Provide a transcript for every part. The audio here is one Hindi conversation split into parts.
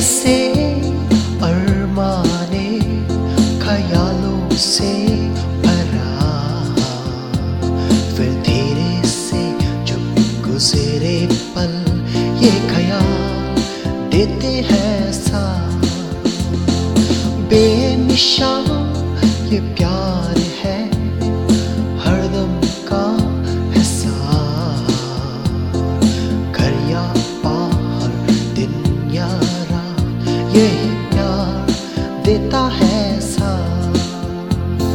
से, अरमाने ख्यालों से भरा। फिर धीरे से जो गुजरे पल, ये ख्याल देते हैं सा बेनिशान, ये प्यार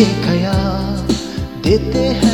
ये ख्याल देते हैं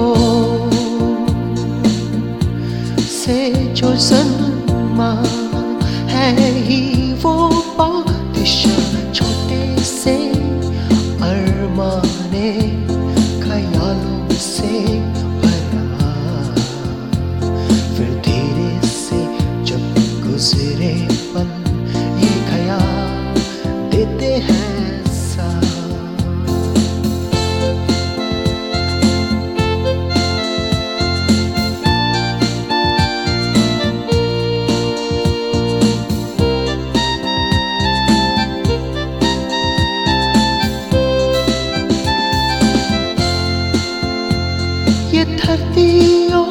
मरियम के को से जो सनमा है ही वो बादशाह छोटे से अरमाने ख्यालों से भरा ये धरतियों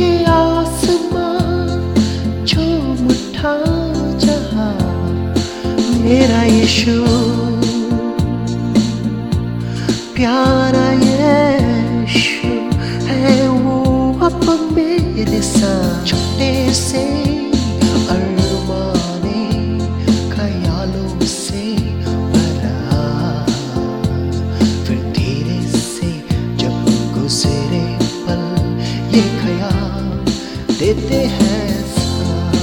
ये आसमां जो मुठा जहाँ मेरा यीशु। प्यारा गुजरे पल ये ख्याल देते हैं साथ